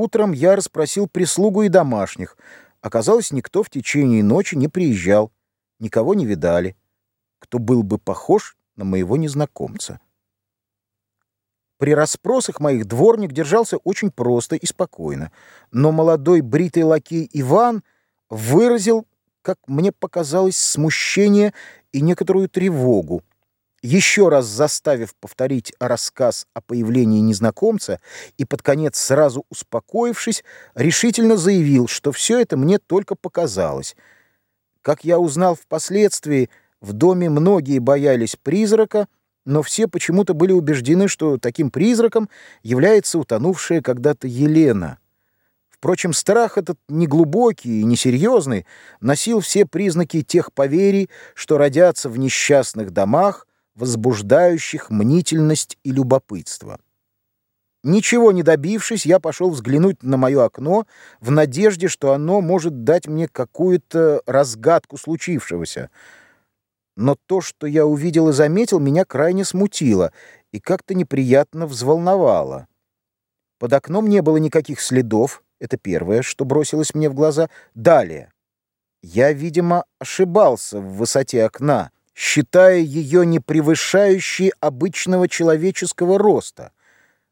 Утром я расспросил прислугу и домашних. Оказалось, никто в течение ночи не приезжал, никого не видали, кто был бы похож на моего незнакомца. При расспросах моих дворник держался очень просто и спокойно, но молодой бритый лакей Иван выразил, как мне показалось, смущение и некоторую тревогу еще раз заставив повторить рассказ о появлении незнакомца и под конец сразу успокоившись, решительно заявил, что все это мне только показалось. Как я узнал впоследствии, в доме многие боялись призрака, но все почему-то были убеждены, что таким призраком является утонувшая когда-то Елена. Впрочем, страх этот неглубокий и несерьезный носил все признаки тех поверий, что родятся в несчастных домах, возбуждающих мнительность и любопытство. Ничего не добившись, я пошел взглянуть на мое окно в надежде, что оно может дать мне какую-то разгадку случившегося. Но то, что я увидел и заметил, меня крайне смутило и как-то неприятно взволновало. Под окном не было никаких следов, это первое, что бросилось мне в глаза. Далее. Я, видимо, ошибался в высоте окна, считая ее не превышающей обычного человеческого роста.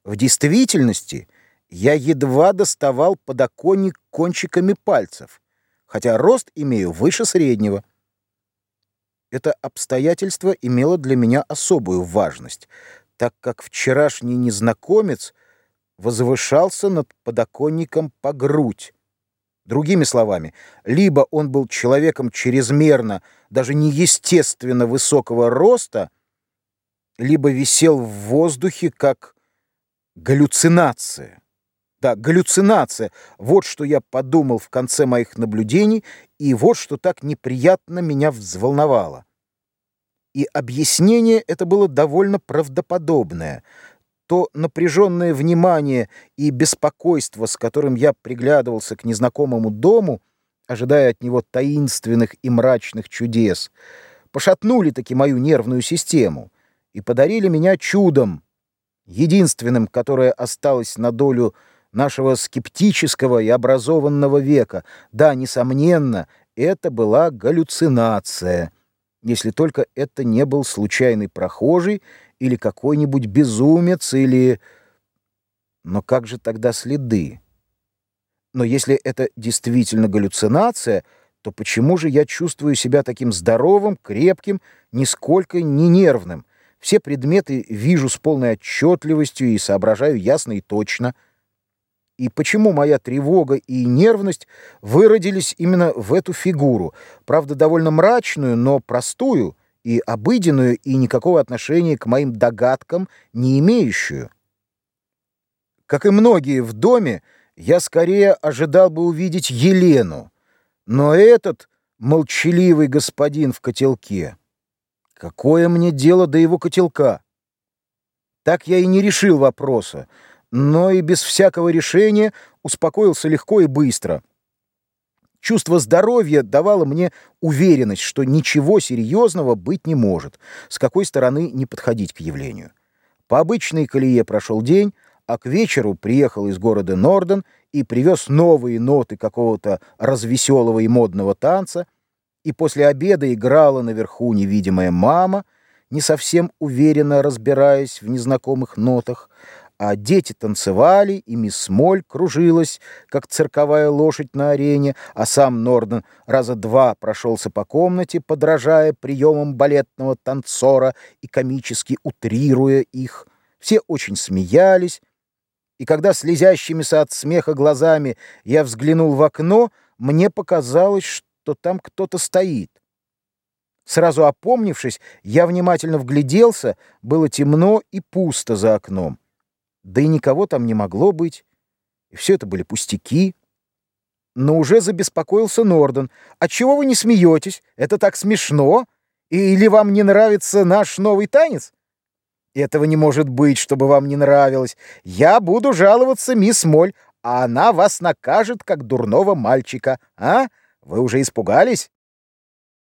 В действительности я едва доставал подоконник кончиками пальцев, хотя рост имею выше среднего. Это обстоятельство имело для меня особую важность, так как вчерашний незнакомец возвышался над подоконником по грудь, Другими словами, либо он был человеком чрезмерно, даже неестественно высокого роста, либо висел в воздухе как галлюцинация. Да, галлюцинация. Вот что я подумал в конце моих наблюдений, и вот что так неприятно меня взволновало. И объяснение это было довольно правдоподобное — то напряженное внимание и беспокойство, с которым я приглядывался к незнакомому дому, ожидая от него таинственных и мрачных чудес, пошатнули таки мою нервную систему и подарили меня чудом, единственным, которое осталось на долю нашего скептического и образованного века. Да, несомненно, это была галлюцинация, если только это не был случайный прохожий, или какой-нибудь безумец, или... Но как же тогда следы? Но если это действительно галлюцинация, то почему же я чувствую себя таким здоровым, крепким, нисколько не нервным? Все предметы вижу с полной отчетливостью и соображаю ясно и точно. И почему моя тревога и нервность выродились именно в эту фигуру, правда, довольно мрачную, но простую, и обыденную, и никакого отношения к моим догадкам не имеющую. Как и многие в доме, я скорее ожидал бы увидеть Елену, но этот молчаливый господин в котелке. Какое мне дело до его котелка? Так я и не решил вопроса, но и без всякого решения успокоился легко и быстро — Чувство здоровья давало мне уверенность, что ничего серьезного быть не может, с какой стороны не подходить к явлению. По обычной колее прошел день, а к вечеру приехал из города Норден и привез новые ноты какого-то развеселого и модного танца, и после обеда играла наверху невидимая мама, не совсем уверенно разбираясь в незнакомых нотах, а дети танцевали, и мисс Моль кружилась, как цирковая лошадь на арене, а сам Норден раза два прошелся по комнате, подражая приемам балетного танцора и комически утрируя их. Все очень смеялись, и когда слезящимися от смеха глазами я взглянул в окно, мне показалось, что там кто-то стоит. Сразу опомнившись, я внимательно вгляделся, было темно и пусто за окном. Да и никого там не могло быть. И все это были пустяки. Но уже забеспокоился Норден. «Отчего вы не смеетесь? Это так смешно! Или вам не нравится наш новый танец?» «Этого не может быть, чтобы вам не нравилось. Я буду жаловаться, мисс Моль, а она вас накажет, как дурного мальчика. А? Вы уже испугались?»